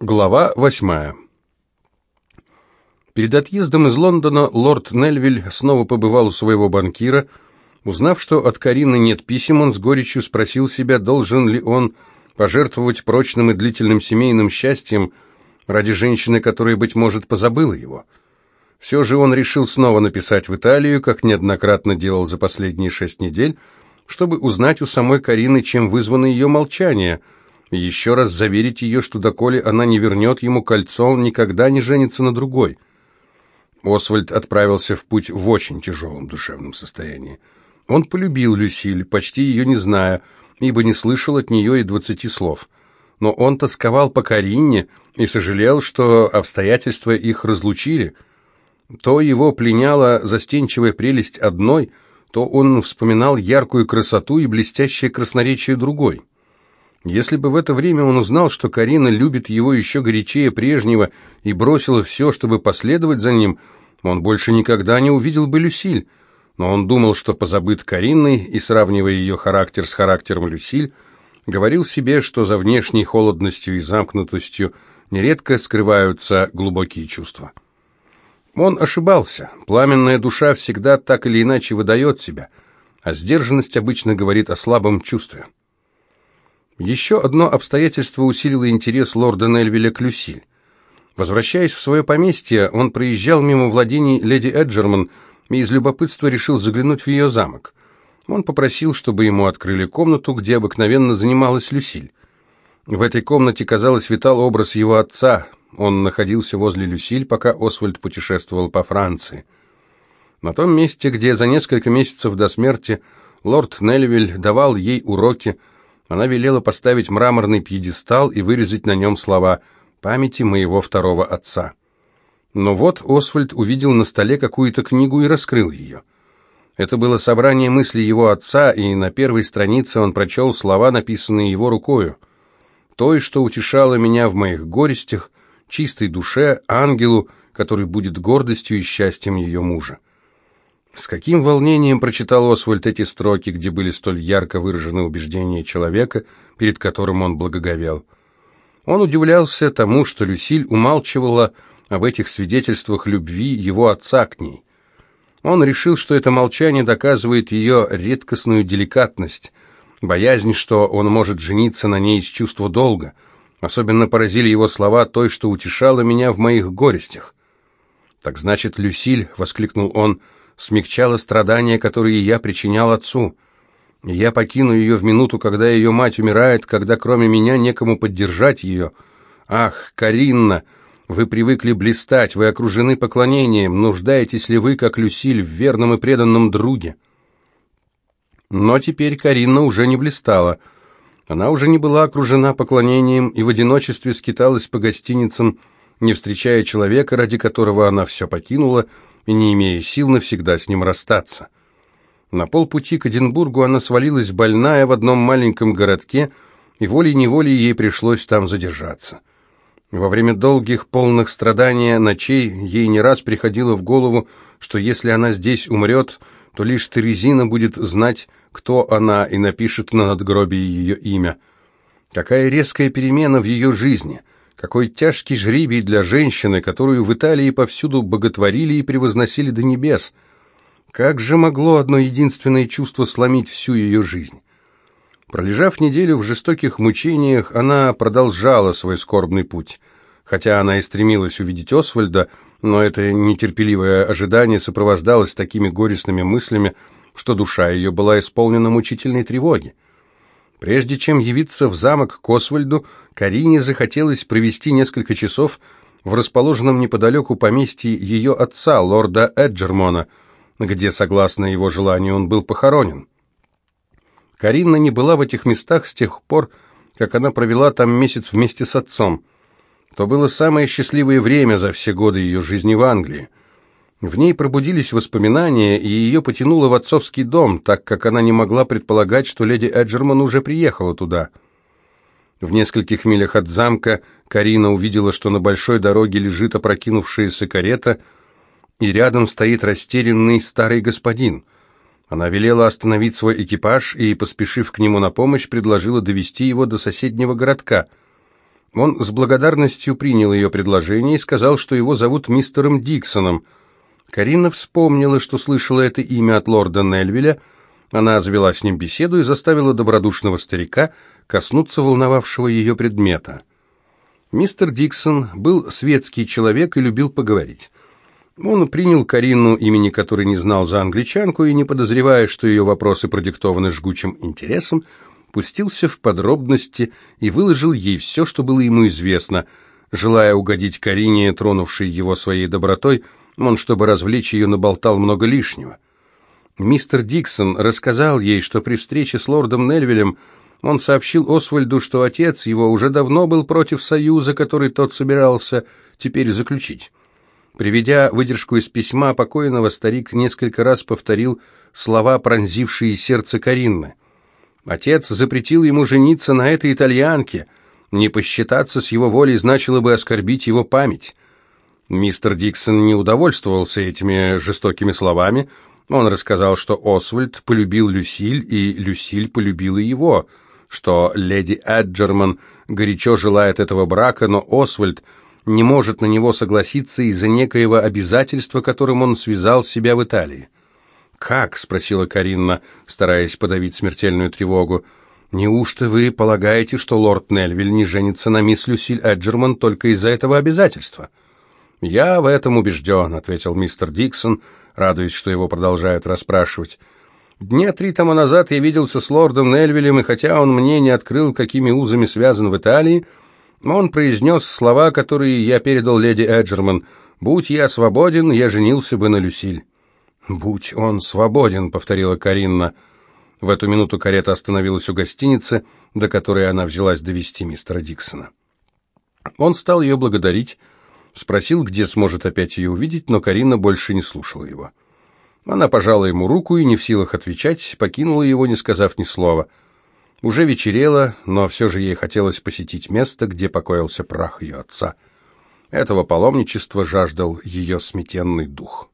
Глава восьмая. Перед отъездом из Лондона лорд Нельвиль снова побывал у своего банкира. Узнав, что от Карины нет писем, он с горечью спросил себя, должен ли он пожертвовать прочным и длительным семейным счастьем ради женщины, которая, быть может, позабыла его. Все же он решил снова написать в Италию, как неоднократно делал за последние шесть недель, чтобы узнать у самой Карины, чем вызвано ее молчание – еще раз заверить ее, что доколе она не вернет ему кольцо, он никогда не женится на другой. Освальд отправился в путь в очень тяжелом душевном состоянии. Он полюбил Люсиль, почти ее не зная, ибо не слышал от нее и двадцати слов. Но он тосковал по Каринне и сожалел, что обстоятельства их разлучили. То его пленяла застенчивая прелесть одной, то он вспоминал яркую красоту и блестящее красноречие другой. Если бы в это время он узнал, что Карина любит его еще горячее прежнего и бросила все, чтобы последовать за ним, он больше никогда не увидел бы Люсиль. Но он думал, что позабыт Каринной, и, сравнивая ее характер с характером Люсиль, говорил себе, что за внешней холодностью и замкнутостью нередко скрываются глубокие чувства. Он ошибался. Пламенная душа всегда так или иначе выдает себя, а сдержанность обычно говорит о слабом чувстве. Еще одно обстоятельство усилило интерес лорда Нельвиля к Люсиль. Возвращаясь в свое поместье, он проезжал мимо владений леди Эджерман и из любопытства решил заглянуть в ее замок. Он попросил, чтобы ему открыли комнату, где обыкновенно занималась Люсиль. В этой комнате, казалось, витал образ его отца. Он находился возле Люсиль, пока Освальд путешествовал по Франции. На том месте, где за несколько месяцев до смерти лорд Нельвиль давал ей уроки, она велела поставить мраморный пьедестал и вырезать на нем слова «Памяти моего второго отца». Но вот Освальд увидел на столе какую-то книгу и раскрыл ее. Это было собрание мыслей его отца, и на первой странице он прочел слова, написанные его рукою. «Той, что утешало меня в моих горестях, чистой душе, ангелу, который будет гордостью и счастьем ее мужа». С каким волнением прочитал Освальд эти строки, где были столь ярко выражены убеждения человека, перед которым он благоговел. Он удивлялся тому, что Люсиль умалчивала об этих свидетельствах любви его отца к ней. Он решил, что это молчание доказывает ее редкостную деликатность, боязнь, что он может жениться на ней из чувства долга. Особенно поразили его слова той, что утешала меня в моих горестях. «Так значит, Люсиль», — воскликнул он, — смягчало страдания, которые я причинял отцу. Я покину ее в минуту, когда ее мать умирает, когда кроме меня некому поддержать ее. Ах, Каринна, вы привыкли блистать, вы окружены поклонением, нуждаетесь ли вы, как Люсиль, в верном и преданном друге? Но теперь Каринна уже не блистала. Она уже не была окружена поклонением и в одиночестве скиталась по гостиницам, не встречая человека, ради которого она все покинула, и не имея сил навсегда с ним расстаться. На полпути к Эдинбургу она свалилась больная в одном маленьком городке, и волей-неволей ей пришлось там задержаться. Во время долгих, полных страдания ночей ей не раз приходило в голову, что если она здесь умрет, то лишь Терезина будет знать, кто она, и напишет на надгробии ее имя. Какая резкая перемена в ее жизни — какой тяжкий жребий для женщины, которую в Италии повсюду боготворили и превозносили до небес. Как же могло одно единственное чувство сломить всю ее жизнь? Пролежав неделю в жестоких мучениях, она продолжала свой скорбный путь. Хотя она и стремилась увидеть Освальда, но это нетерпеливое ожидание сопровождалось такими горестными мыслями, что душа ее была исполнена мучительной тревоги. Прежде чем явиться в замок к Освальду, Карине захотелось провести несколько часов в расположенном неподалеку поместье ее отца, лорда Эджермона, где, согласно его желанию, он был похоронен. Карина не была в этих местах с тех пор, как она провела там месяц вместе с отцом. То было самое счастливое время за все годы ее жизни в Англии. В ней пробудились воспоминания, и ее потянуло в отцовский дом, так как она не могла предполагать, что леди Эджерман уже приехала туда. В нескольких милях от замка Карина увидела, что на большой дороге лежит опрокинувшаяся карета, и рядом стоит растерянный старый господин. Она велела остановить свой экипаж и, поспешив к нему на помощь, предложила довести его до соседнего городка. Он с благодарностью принял ее предложение и сказал, что его зовут мистером Диксоном. Карина вспомнила, что слышала это имя от лорда Нельвиля. Она завела с ним беседу и заставила добродушного старика коснуться волновавшего ее предмета. Мистер Диксон был светский человек и любил поговорить. Он принял Карину, имени которой не знал за англичанку, и, не подозревая, что ее вопросы продиктованы жгучим интересом, пустился в подробности и выложил ей все, что было ему известно. Желая угодить Карине, тронувшей его своей добротой, он, чтобы развлечь ее, наболтал много лишнего. Мистер Диксон рассказал ей, что при встрече с лордом Нельвилем он сообщил Освальду, что отец его уже давно был против союза, который тот собирался теперь заключить. Приведя выдержку из письма покойного, старик несколько раз повторил слова, пронзившие сердце Каринны. Отец запретил ему жениться на этой итальянке. Не посчитаться с его волей значило бы оскорбить его память. Мистер Диксон не удовольствовался этими жестокими словами. Он рассказал, что Освальд полюбил Люсиль, и Люсиль полюбила его, что леди Эджерман горячо желает этого брака, но Освальд не может на него согласиться из-за некоего обязательства, которым он связал себя в Италии. «Как?» — спросила Каринна, стараясь подавить смертельную тревогу. «Неужто вы полагаете, что лорд Нельвиль не женится на мисс Люсиль Эджерман только из-за этого обязательства?» «Я в этом убежден», — ответил мистер Диксон, радуясь, что его продолжают расспрашивать. «Дня три тому назад я виделся с лордом Нельвилем, и хотя он мне не открыл, какими узами связан в Италии, он произнес слова, которые я передал леди Эджерман. «Будь я свободен, я женился бы на Люсиль». «Будь он свободен», — повторила Каринна. В эту минуту карета остановилась у гостиницы, до которой она взялась довести мистера Диксона. Он стал ее благодарить, спросил, где сможет опять ее увидеть, но Карина больше не слушала его. Она пожала ему руку и, не в силах отвечать, покинула его, не сказав ни слова — уже вечерело, но все же ей хотелось посетить место, где покоился прах ее отца. Этого паломничества жаждал ее сметенный дух.